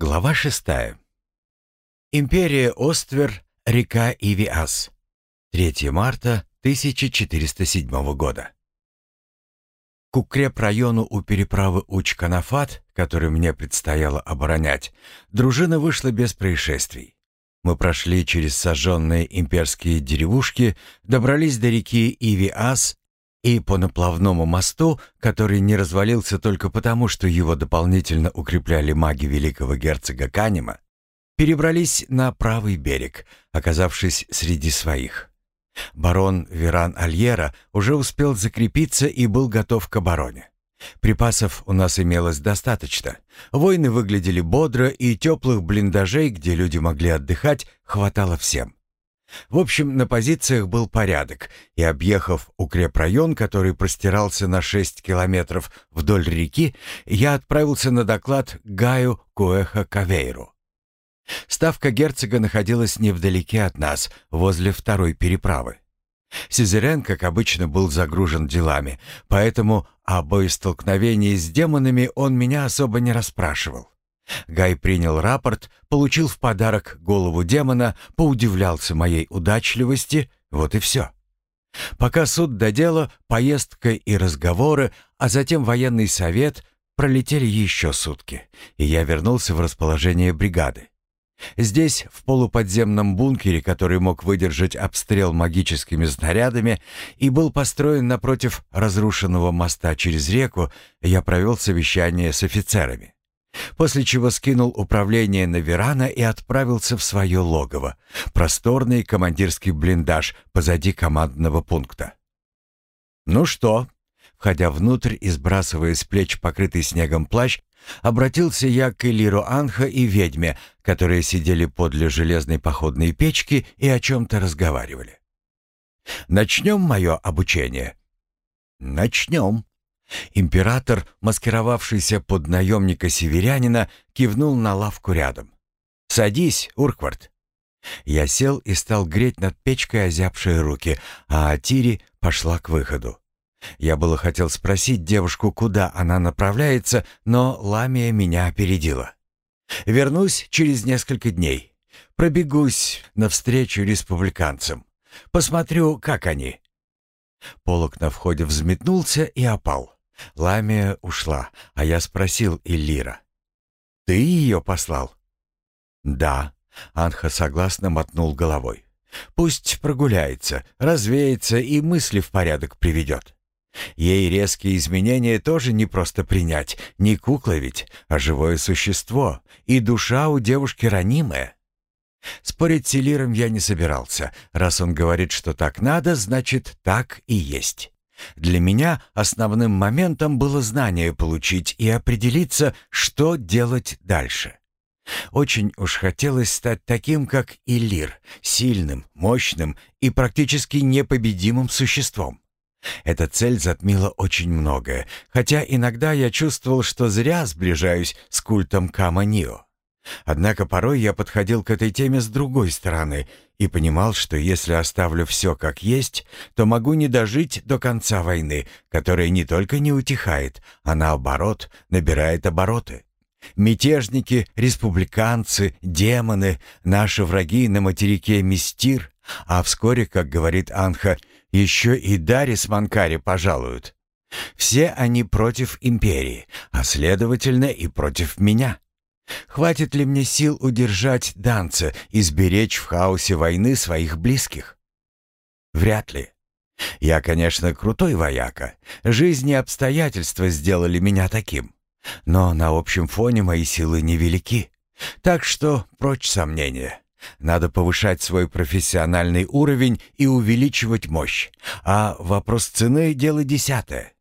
Глава шестая. Империя Оствер, река Ивиас. 3 марта 1407 года. К укрепрайону у переправы Уч-Канафат, который мне предстояло оборонять, дружина вышла без происшествий. Мы прошли через сожженные имперские деревушки, добрались до реки Ивиас и по наплавному мосту, который не развалился только потому, что его дополнительно укрепляли маги великого герцога Канема, перебрались на правый берег, оказавшись среди своих. Барон Веран Альера уже успел закрепиться и был готов к обороне. Припасов у нас имелось достаточно. Войны выглядели бодро, и теплых блиндажей, где люди могли отдыхать, хватало всем. В общем, на позициях был порядок, и объехав укрепрайон, который простирался на 6 километров вдоль реки, я отправился на доклад Гаю Куэха Кавейру. Ставка герцога находилась невдалеке от нас, возле второй переправы. Сизерен, как обычно, был загружен делами, поэтому о боестолкновении с демонами он меня особо не расспрашивал. Гай принял рапорт, получил в подарок голову демона, поудивлялся моей удачливости, вот и все. Пока суд до дела, поездка и разговоры, а затем военный совет, пролетели еще сутки, и я вернулся в расположение бригады. Здесь, в полуподземном бункере, который мог выдержать обстрел магическими снарядами и был построен напротив разрушенного моста через реку, я провел совещание с офицерами. После чего скинул управление на Верана и отправился в свое логово, просторный командирский блиндаж позади командного пункта. «Ну что?» Входя внутрь и сбрасывая с плеч покрытый снегом плащ, обратился я к Элиру Анха и ведьме, которые сидели подле железной походной печки и о чем-то разговаривали. «Начнем мое обучение?» «Начнем», Император, маскировавшийся под наемника-северянина, кивнул на лавку рядом. «Садись, Урквард». Я сел и стал греть над печкой озябшие руки, а Атири пошла к выходу. Я было хотел спросить девушку, куда она направляется, но Ламия меня опередила. «Вернусь через несколько дней. Пробегусь навстречу республиканцам. Посмотрю, как они». Полок на входе взметнулся и опал. Ламия ушла, а я спросил Иллира. «Ты ее послал?» «Да», — Анха согласно мотнул головой. «Пусть прогуляется, развеется и мысли в порядок приведет. Ей резкие изменения тоже не просто принять, не кукла ведь, а живое существо, и душа у девушки ранимая». Спорить с Элиром я не собирался. Раз он говорит, что так надо, значит, так и есть. Для меня основным моментом было знание получить и определиться, что делать дальше. Очень уж хотелось стать таким, как Илир, сильным, мощным и практически непобедимым существом. Эта цель затмила очень многое, хотя иногда я чувствовал, что зря сближаюсь с культом Кама-Нио. Однако порой я подходил к этой теме с другой стороны и понимал, что если оставлю все как есть, то могу не дожить до конца войны, которая не только не утихает, а наоборот набирает обороты. Мятежники, республиканцы, демоны, наши враги на материке Мистир, а вскоре, как говорит Анха, еще и Дарис Манкари пожалуют. Все они против империи, а следовательно и против меня. Хватит ли мне сил удержать Данца и сберечь в хаосе войны своих близких? Вряд ли. Я, конечно, крутой вояка. Жизнь и обстоятельства сделали меня таким. Но на общем фоне мои силы невелики. Так что прочь сомнения. Надо повышать свой профессиональный уровень и увеличивать мощь. А вопрос цены — дело десятое.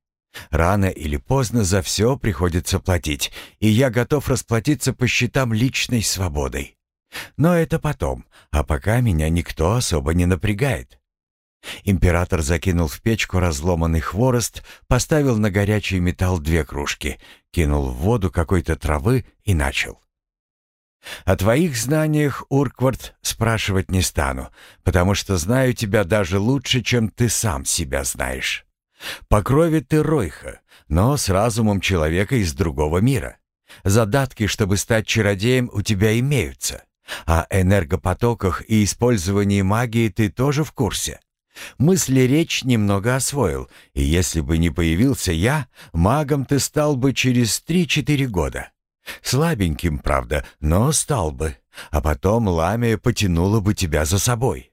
Рано или поздно за все приходится платить, и я готов расплатиться по счетам личной свободой. Но это потом, а пока меня никто особо не напрягает. Император закинул в печку разломанный хворост, поставил на горячий металл две кружки, кинул в воду какой-то травы и начал. «О твоих знаниях, Урквард, спрашивать не стану, потому что знаю тебя даже лучше, чем ты сам себя знаешь. По крови ты Ройха, но с разумом человека из другого мира. Задатки, чтобы стать чародеем, у тебя имеются. О энергопотоках и использовании магии ты тоже в курсе. Мысли речь немного освоил, и если бы не появился я, магом ты стал бы через три-четыре года. Слабеньким, правда, но стал бы. А потом ламия потянула бы тебя за собой.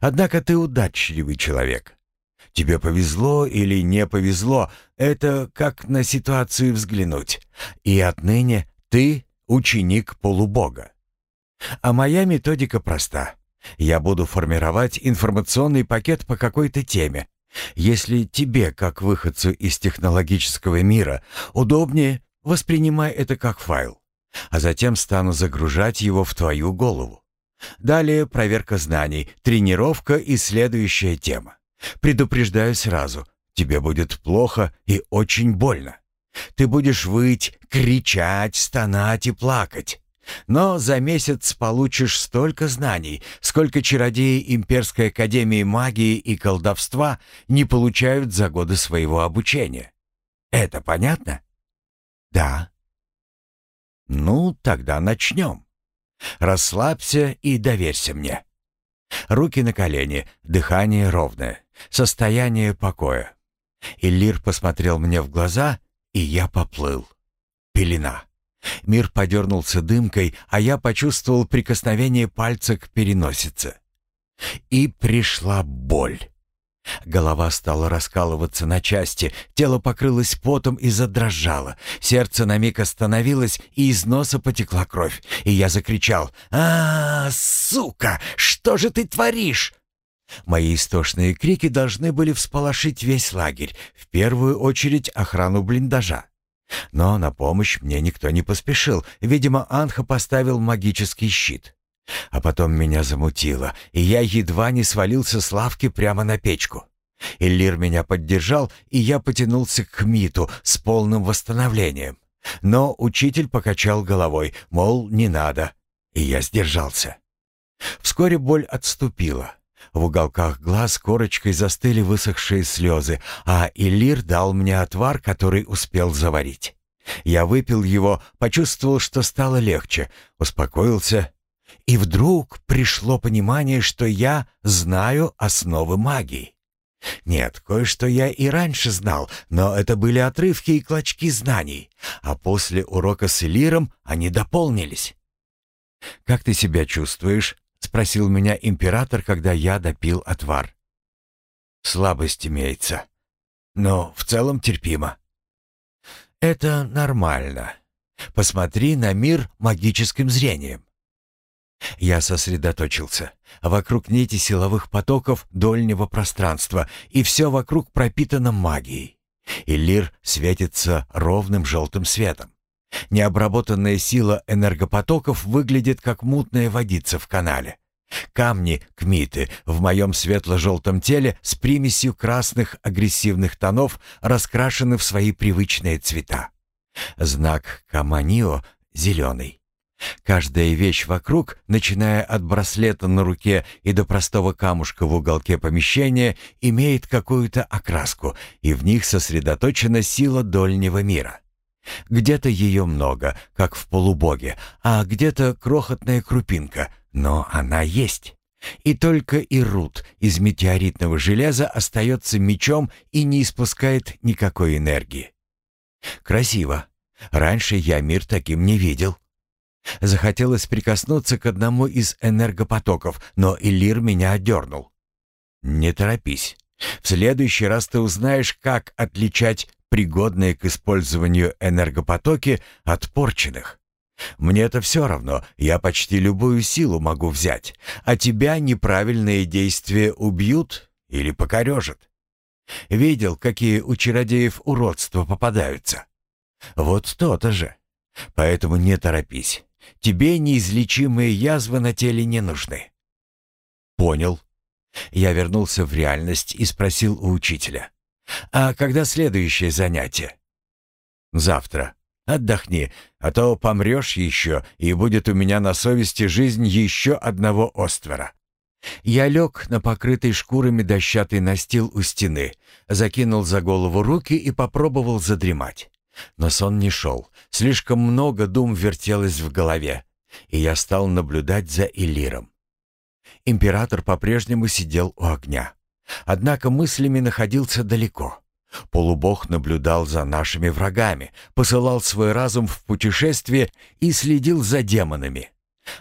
Однако ты удачливый человек. Тебе повезло или не повезло, это как на ситуацию взглянуть. И отныне ты ученик полубога. А моя методика проста. Я буду формировать информационный пакет по какой-то теме. Если тебе, как выходцу из технологического мира, удобнее, воспринимай это как файл, а затем стану загружать его в твою голову. Далее проверка знаний, тренировка и следующая тема. Предупреждаю сразу, тебе будет плохо и очень больно. Ты будешь выть, кричать, стонать и плакать. Но за месяц получишь столько знаний, сколько чародеи Имперской Академии Магии и Колдовства не получают за годы своего обучения. Это понятно? Да. Ну, тогда начнем. Расслабься и доверься мне. Руки на колени, дыхание ровное, состояние покоя. Иллир посмотрел мне в глаза, и я поплыл. Пелена. Мир подернулся дымкой, а я почувствовал прикосновение пальца к переносице. И пришла боль. Голова стала раскалываться на части, тело покрылось потом и задрожало. Сердце на миг остановилось, и из носа потекла кровь. И я закричал «А, -а, -а сука, что же ты творишь?» Мои истошные крики должны были всполошить весь лагерь, в первую очередь охрану блиндажа. Но на помощь мне никто не поспешил. Видимо, Анха поставил магический щит. А потом меня замутило, и я едва не свалился с лавки прямо на печку. Иллир меня поддержал, и я потянулся к Миту с полным восстановлением. Но учитель покачал головой, мол, не надо, и я сдержался. Вскоре боль отступила. В уголках глаз корочкой застыли высохшие слезы, а Илир дал мне отвар, который успел заварить. Я выпил его, почувствовал, что стало легче, успокоился. И вдруг пришло понимание, что я знаю основы магии. Нет, кое-что я и раньше знал, но это были отрывки и клочки знаний, а после урока с Элиром они дополнились. «Как ты себя чувствуешь?» — спросил меня император, когда я допил отвар. «Слабость имеется, но в целом терпимо». «Это нормально. Посмотри на мир магическим зрением». Я сосредоточился. Вокруг нити силовых потоков дольнего пространства, и все вокруг пропитано магией. Иллир светится ровным желтым светом. Необработанная сила энергопотоков выглядит как мутная водица в канале. Камни, кмиты, в моем светло-желтом теле с примесью красных агрессивных тонов раскрашены в свои привычные цвета. Знак Каманио — зеленый. Каждая вещь вокруг, начиная от браслета на руке и до простого камушка в уголке помещения, имеет какую-то окраску, и в них сосредоточена сила дольнего мира. Где-то ее много, как в полубоге, а где-то крохотная крупинка, но она есть. И только Ирут из метеоритного железа остается мечом и не испускает никакой энергии. Красиво. Раньше я мир таким не видел. Захотелось прикоснуться к одному из энергопотоков, но Илир меня отдернул. «Не торопись. В следующий раз ты узнаешь, как отличать пригодные к использованию энергопотоки от порченных. Мне-то все равно, я почти любую силу могу взять, а тебя неправильные действия убьют или покорежат. Видел, какие у чародеев уродства попадаются? Вот то-то же. Поэтому не торопись. Тебе неизлечимые язвы на теле не нужны. Понял. Я вернулся в реальность и спросил у учителя. А когда следующее занятие? Завтра. Отдохни, а то помрешь еще, и будет у меня на совести жизнь еще одного Оствера. Я лег на покрытый шкурами дощатый настил у стены, закинул за голову руки и попробовал задремать. Но сон не шел, слишком много дум вертелось в голове, и я стал наблюдать за Элиром. Император по-прежнему сидел у огня. Однако мыслями находился далеко. Полубог наблюдал за нашими врагами, посылал свой разум в путешествие и следил за демонами,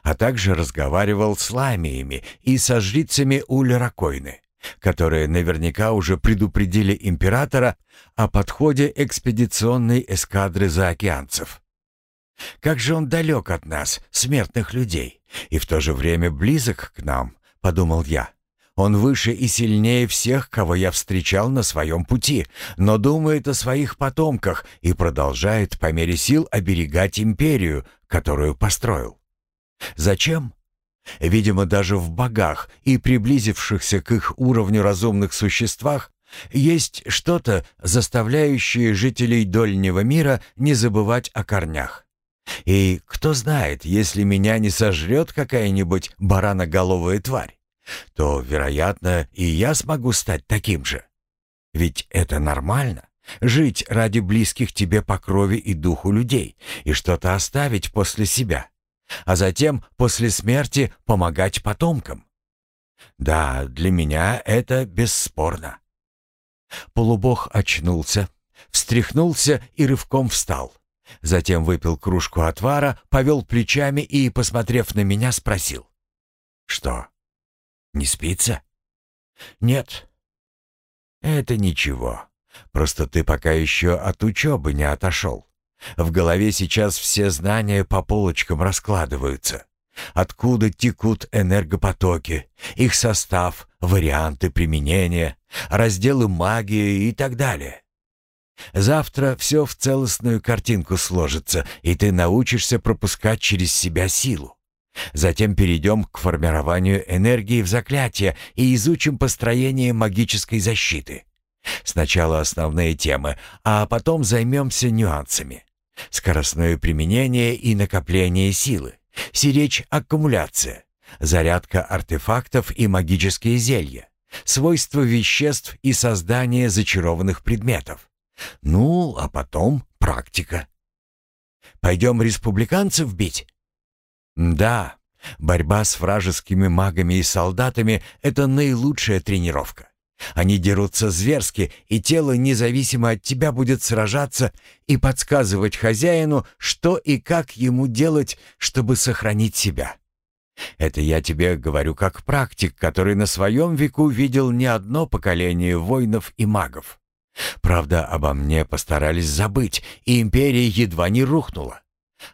а также разговаривал с ламиями и со жрицами Улеракойны, которые наверняка уже предупредили императора о подходе экспедиционной эскадры заокеанцев. Как же он далек от нас, смертных людей, и в то же время близок к нам, подумал я. Он выше и сильнее всех, кого я встречал на своем пути, но думает о своих потомках и продолжает по мере сил оберегать империю, которую построил. Зачем? Видимо, даже в богах и приблизившихся к их уровню разумных существах есть что-то, заставляющее жителей Дольнего мира не забывать о корнях. И кто знает, если меня не сожрет какая-нибудь бараноголовая тварь, то, вероятно, и я смогу стать таким же. Ведь это нормально — жить ради близких тебе по крови и духу людей и что-то оставить после себя, а затем, после смерти, помогать потомкам. Да, для меня это бесспорно. Полубог очнулся, встряхнулся и рывком встал. Затем выпил кружку отвара, повел плечами и, посмотрев на меня, спросил. «Что, не спится?» «Нет». «Это ничего. Просто ты пока еще от учебы не отошел. В голове сейчас все знания по полочкам раскладываются. Откуда текут энергопотоки, их состав, варианты применения, разделы магии и так далее. Завтра все в целостную картинку сложится, и ты научишься пропускать через себя силу. Затем перейдем к формированию энергии в заклятие и изучим построение магической защиты. Сначала основные темы, а потом займемся нюансами. Скоростное применение и накопление силы, сиречь аккумуляция, зарядка артефактов и магические зелья, свойства веществ и создание зачарованных предметов. Ну, а потом практика. Пойдем республиканцев бить? Да, борьба с вражескими магами и солдатами — это наилучшая тренировка. Они дерутся зверски, и тело независимо от тебя будет сражаться и подсказывать хозяину, что и как ему делать, чтобы сохранить себя. Это я тебе говорю как практик, который на своем веку видел не одно поколение воинов и магов. Правда, обо мне постарались забыть, и империя едва не рухнула.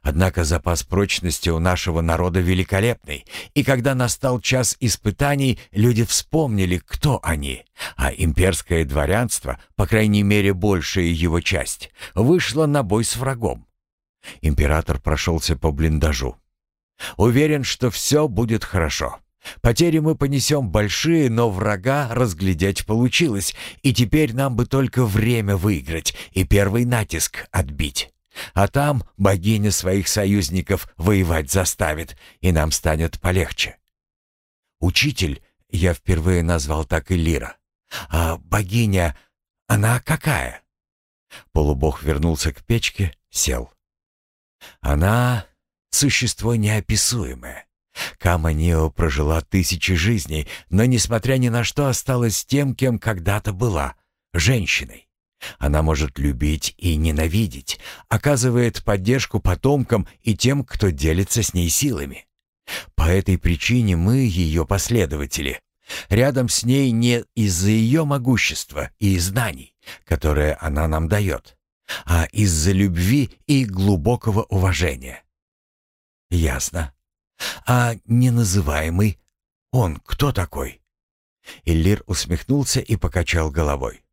Однако запас прочности у нашего народа великолепный, и когда настал час испытаний, люди вспомнили, кто они, а имперское дворянство, по крайней мере большая его часть, вышло на бой с врагом. Император прошелся по блиндажу. «Уверен, что все будет хорошо. Потери мы понесем большие, но врага разглядеть получилось, и теперь нам бы только время выиграть и первый натиск отбить». А там богиня своих союзников воевать заставит, и нам станет полегче. Учитель, я впервые назвал так и Лира. А богиня, она какая? Полубог вернулся к печке, сел. Она — существо неописуемое. Кама Нео прожила тысячи жизней, но, несмотря ни на что, осталась тем, кем когда-то была — женщиной. Она может любить и ненавидеть, оказывает поддержку потомкам и тем, кто делится с ней силами. По этой причине мы ее последователи. Рядом с ней не из-за ее могущества и знаний, которые она нам дает, а из-за любви и глубокого уважения. Ясно. А неназываемый он кто такой? Иллир усмехнулся и покачал головой.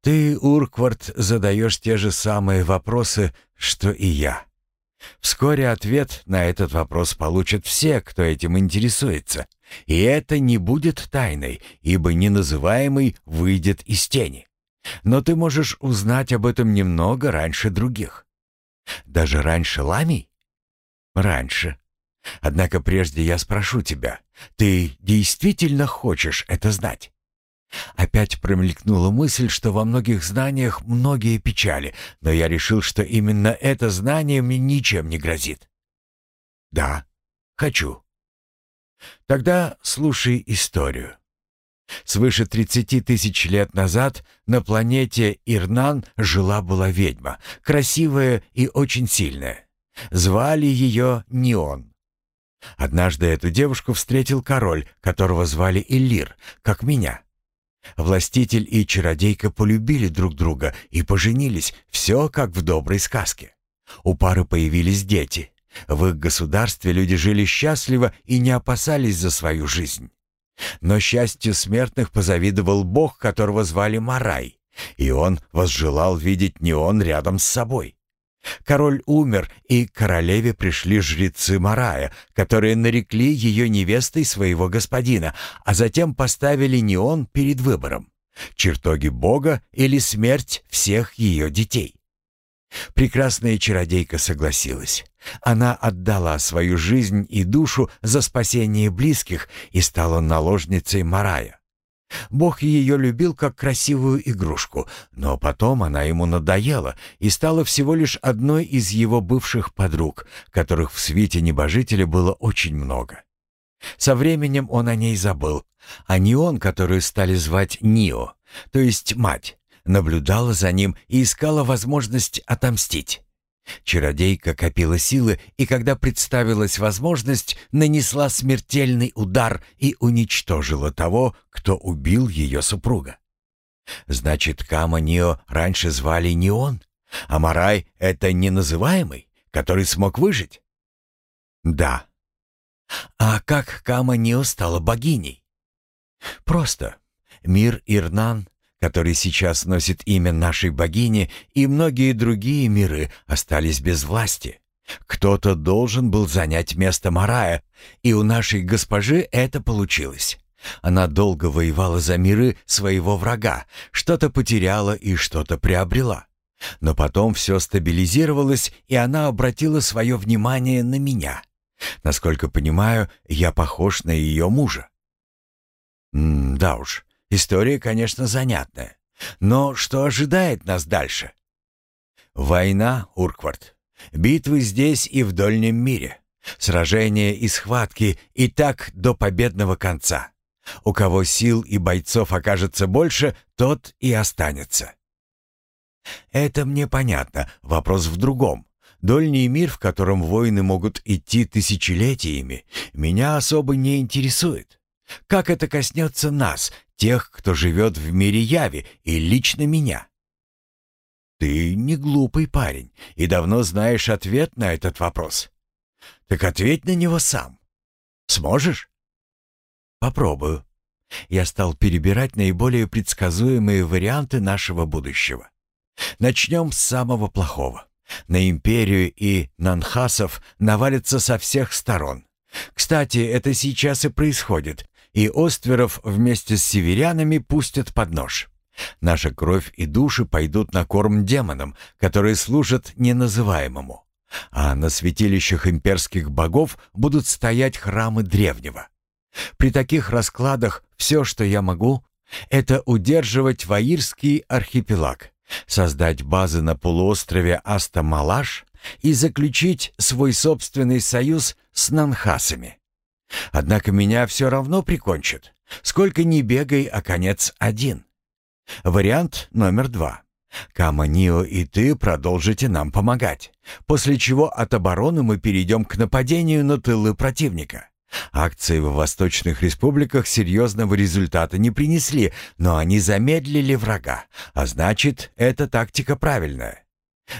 Ты, Урквард, задаешь те же самые вопросы, что и я. Вскоре ответ на этот вопрос получат все, кто этим интересуется. И это не будет тайной, ибо неназываемый выйдет из тени. Но ты можешь узнать об этом немного раньше других. Даже раньше Ламий? Раньше. Однако прежде я спрошу тебя, ты действительно хочешь это знать? Опять промелькнула мысль, что во многих знаниях многие печали, но я решил, что именно это знание мне ничем не грозит. Да, хочу. Тогда слушай историю. Свыше 30 тысяч лет назад на планете Ирнан жила-была ведьма, красивая и очень сильная. Звали ее Неон. Однажды эту девушку встретил король, которого звали Элир, как меня. Властитель и чародейка полюбили друг друга и поженились, все как в доброй сказке. У пары появились дети. В их государстве люди жили счастливо и не опасались за свою жизнь. Но счастью смертных позавидовал бог, которого звали Марай, и он возжелал видеть Неон рядом с собой. Король умер, и королеве пришли жрецы Марая, которые нарекли ее невестой своего господина, а затем поставили Неон перед выбором — чертоги бога или смерть всех ее детей. Прекрасная чародейка согласилась. Она отдала свою жизнь и душу за спасение близких и стала наложницей Марая. Бог ее любил как красивую игрушку, но потом она ему надоела и стала всего лишь одной из его бывших подруг, которых в свете небожителя было очень много. Со временем он о ней забыл, а Неон, которую стали звать Нио, то есть мать, наблюдала за ним и искала возможность отомстить. Чародейка копила силы, и когда представилась возможность, нанесла смертельный удар и уничтожила того, кто убил ее супруга. Значит, Кама Нио раньше звали не он, а Марай — это неназываемый, который смог выжить? Да. А как Кама Нио стала богиней? Просто. Мир Ирнан который сейчас носит имя нашей богини, и многие другие миры остались без власти. Кто-то должен был занять место Марая, и у нашей госпожи это получилось. Она долго воевала за миры своего врага, что-то потеряла и что-то приобрела. Но потом все стабилизировалось, и она обратила свое внимание на меня. Насколько понимаю, я похож на ее мужа. М да уж, История, конечно, занятная. Но что ожидает нас дальше? Война, Урквард. Битвы здесь и в дольнем мире. Сражения и схватки и так до победного конца. У кого сил и бойцов окажется больше, тот и останется. Это мне понятно. Вопрос в другом. Дольний мир, в котором войны могут идти тысячелетиями, меня особо не интересует. Как это коснется нас, тех, кто живет в мире яви, и лично меня? Ты не глупый парень и давно знаешь ответ на этот вопрос. Так ответь на него сам. Сможешь? Попробую. Я стал перебирать наиболее предсказуемые варианты нашего будущего. Начнем с самого плохого. На империю и нанхасов навалится со всех сторон. Кстати, это сейчас и происходит, и Остверов вместе с северянами пустят под нож. Наша кровь и души пойдут на корм демонам, которые служат неназываемому. А на святилищах имперских богов будут стоять храмы древнего. При таких раскладах все, что я могу, это удерживать Ваирский архипелаг, создать базы на полуострове Аста-Малаш и заключить свой собственный союз с нанхасами. Однако меня все равно прикончат. Сколько ни бегай, а конец один. Вариант номер два. Каманио и ты продолжите нам помогать, после чего от обороны мы перейдем к нападению на тылы противника. Акции в восточных республиках серьезного результата не принесли, но они замедлили врага, а значит, эта тактика правильная.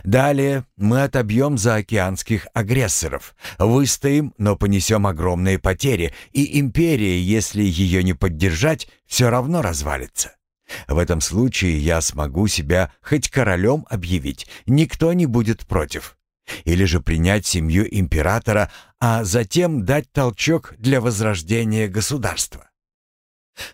Далее мы отобьем заокеанских агрессоров, выстоим, но понесем огромные потери, и империя, если ее не поддержать, все равно развалится. В этом случае я смогу себя хоть королем объявить, никто не будет против. Или же принять семью императора, а затем дать толчок для возрождения государства.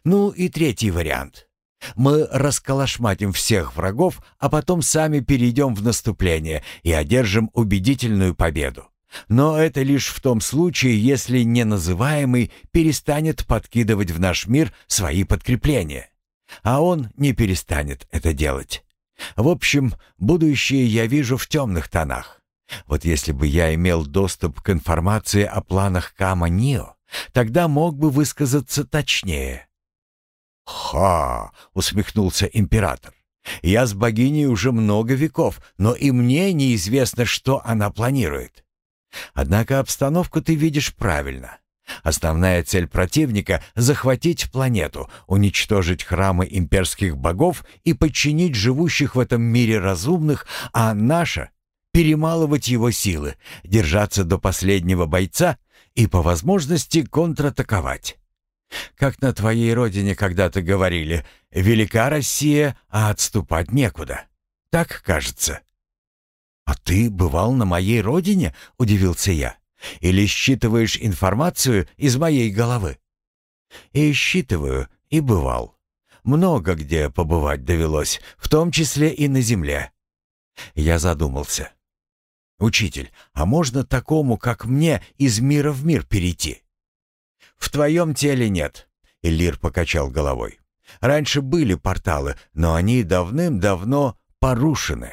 Ну и третий вариант — мы расколошматим всех врагов, а потом сами перейдем в наступление и одержим убедительную победу. Но это лишь в том случае, если неназываемый перестанет подкидывать в наш мир свои подкрепления. А он не перестанет это делать. В общем, будущее я вижу в темных тонах. Вот если бы я имел доступ к информации о планах Кама Нио, тогда мог бы высказаться точнее. «Ха!» — усмехнулся император. «Я с богиней уже много веков, но и мне неизвестно, что она планирует. Однако обстановку ты видишь правильно. Основная цель противника — захватить планету, уничтожить храмы имперских богов и подчинить живущих в этом мире разумных, а наша — перемалывать его силы, держаться до последнего бойца и по возможности контратаковать. Как на твоей родине когда-то говорили, велика Россия, а отступать некуда. Так кажется. «А ты бывал на моей родине?» — удивился я. «Или считываешь информацию из моей головы?» «И считываю, и бывал. Много где побывать довелось, в том числе и на земле». Я задумался. «Учитель, а можно такому, как мне, из мира в мир перейти?» «В твоем теле нет», — Элир покачал головой. «Раньше были порталы, но они давным-давно порушены.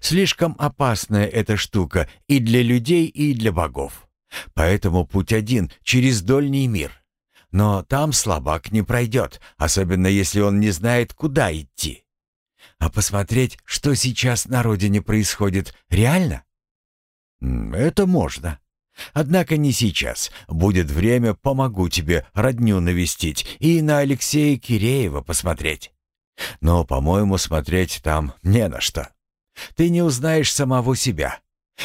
Слишком опасная эта штука и для людей, и для богов. Поэтому путь один — через дольний мир. Но там слабак не пройдет, особенно если он не знает, куда идти. А посмотреть, что сейчас на родине происходит, реально? Это можно. Однако не сейчас. Будет время, помогу тебе родню навестить и на Алексея Киреева посмотреть. Но, по-моему, смотреть там не на что. Ты не узнаешь самого себя.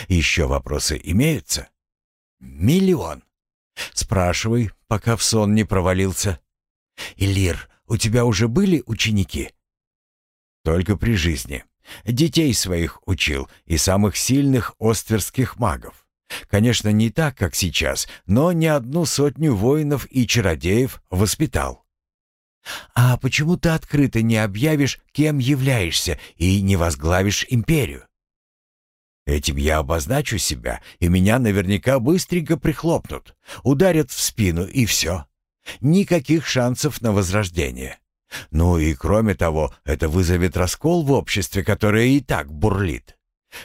Еще вопросы имеются? Миллион. Спрашивай, пока в сон не провалился. Илир, у тебя уже были ученики? Только при жизни. Детей своих учил и самых сильных остверских магов. Конечно, не так, как сейчас, но не одну сотню воинов и чародеев воспитал. А почему ты открыто не объявишь, кем являешься, и не возглавишь империю? Этим я обозначу себя, и меня наверняка быстренько прихлопнут, ударят в спину, и все. Никаких шансов на возрождение. Ну и кроме того, это вызовет раскол в обществе, которое и так бурлит.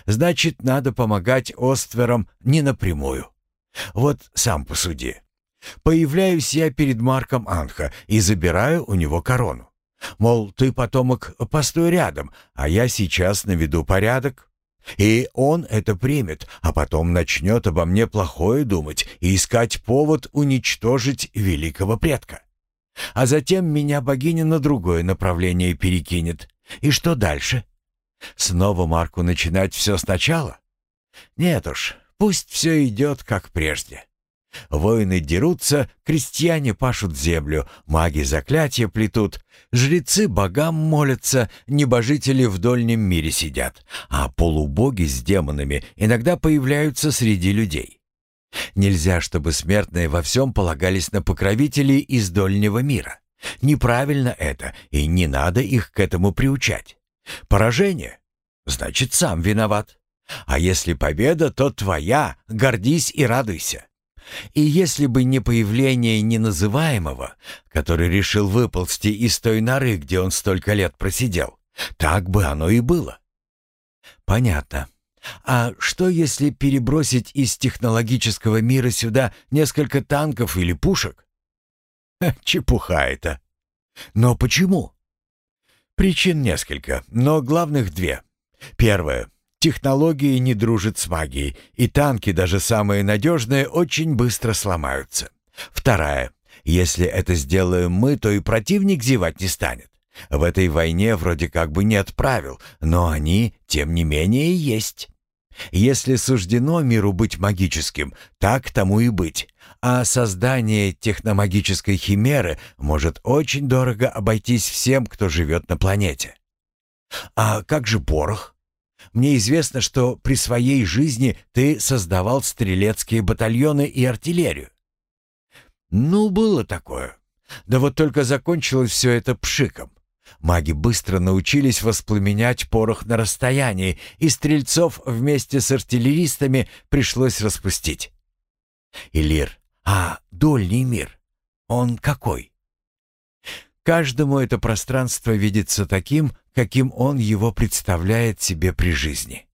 Значит, надо помогать Остверам не напрямую. Вот сам посуди. Появляюсь я перед Марком Анха и забираю у него корону. Мол, ты, потомок, постой рядом, а я сейчас наведу порядок. И он это примет, а потом начнет обо мне плохое думать и искать повод уничтожить великого предка. А затем меня богиня на другое направление перекинет. И что дальше? Снова Марку начинать все сначала? Нет уж, пусть все идет как прежде. Воины дерутся, крестьяне пашут землю, маги заклятия плетут, жрецы богам молятся, небожители в дольнем мире сидят, а полубоги с демонами иногда появляются среди людей. Нельзя, чтобы смертные во всем полагались на покровителей из дольнего мира. Неправильно это, и не надо их к этому приучать. Поражение? Значит, сам виноват. А если победа, то твоя, гордись и радуйся. И если бы не появление неназываемого, который решил выползти из той норы, где он столько лет просидел, так бы оно и было. Понятно. А что если перебросить из технологического мира сюда несколько танков или пушек? Чепуха это. Но почему? Причин несколько, но главных две. Первое. Технологии не дружат с магией, и танки, даже самые надежные, очень быстро сломаются. Вторая. Если это сделаем мы, то и противник зевать не станет. В этой войне вроде как бы нет правил, но они, тем не менее, есть. Если суждено миру быть магическим, так тому и быть. А создание техномагической химеры может очень дорого обойтись всем, кто живет на планете. А как же порох? Мне известно, что при своей жизни ты создавал стрелецкие батальоны и артиллерию. Ну, было такое. Да вот только закончилось все это пшиком. Маги быстро научились воспламенять порох на расстоянии, и стрельцов вместе с артиллеристами пришлось распустить. Илир, а дольний мир, он какой? Каждому это пространство видится таким, каким он его представляет себе при жизни.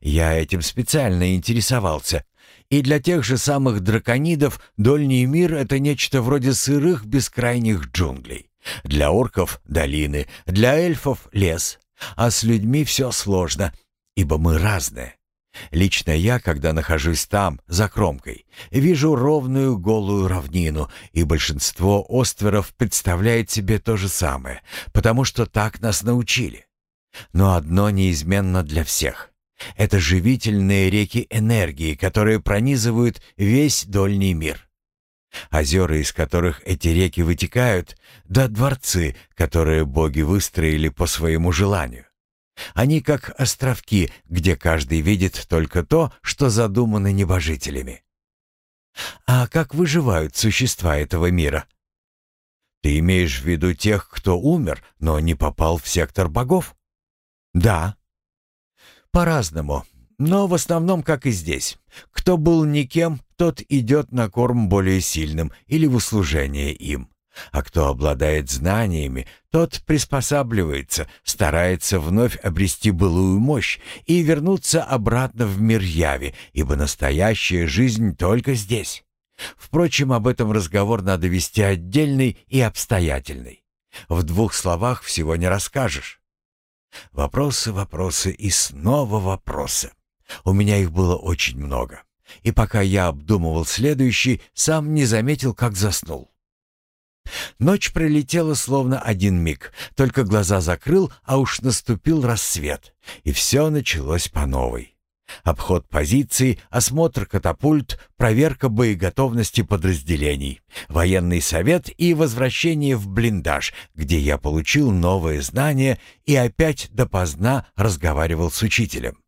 Я этим специально интересовался. И для тех же самых драконидов Дольний мир — это нечто вроде сырых бескрайних джунглей. Для орков — долины, для эльфов — лес. А с людьми все сложно, ибо мы разные. Лично я, когда нахожусь там, за кромкой, вижу ровную голую равнину, и большинство остверов представляет себе то же самое, потому что так нас научили. Но одно неизменно для всех. Это живительные реки энергии, которые пронизывают весь дольний мир. Озера, из которых эти реки вытекают, да дворцы, которые боги выстроили по своему желанию. Они как островки, где каждый видит только то, что задумано небожителями. А как выживают существа этого мира? Ты имеешь в виду тех, кто умер, но не попал в сектор богов? Да. По-разному, но в основном как и здесь. Кто был никем, тот идет на корм более сильным или в услужение им. А кто обладает знаниями, тот приспосабливается, старается вновь обрести былую мощь и вернуться обратно в мир яви, ибо настоящая жизнь только здесь. Впрочем, об этом разговор надо вести отдельный и обстоятельный. В двух словах всего не расскажешь. Вопросы, вопросы и снова вопросы. У меня их было очень много. И пока я обдумывал следующий, сам не заметил, как заснул. Ночь пролетела словно один миг, только глаза закрыл, а уж наступил рассвет, и все началось по новой. Обход позиций, осмотр катапульт, проверка боеготовности подразделений, военный совет и возвращение в блиндаж, где я получил новые знания и опять допоздна разговаривал с учителем.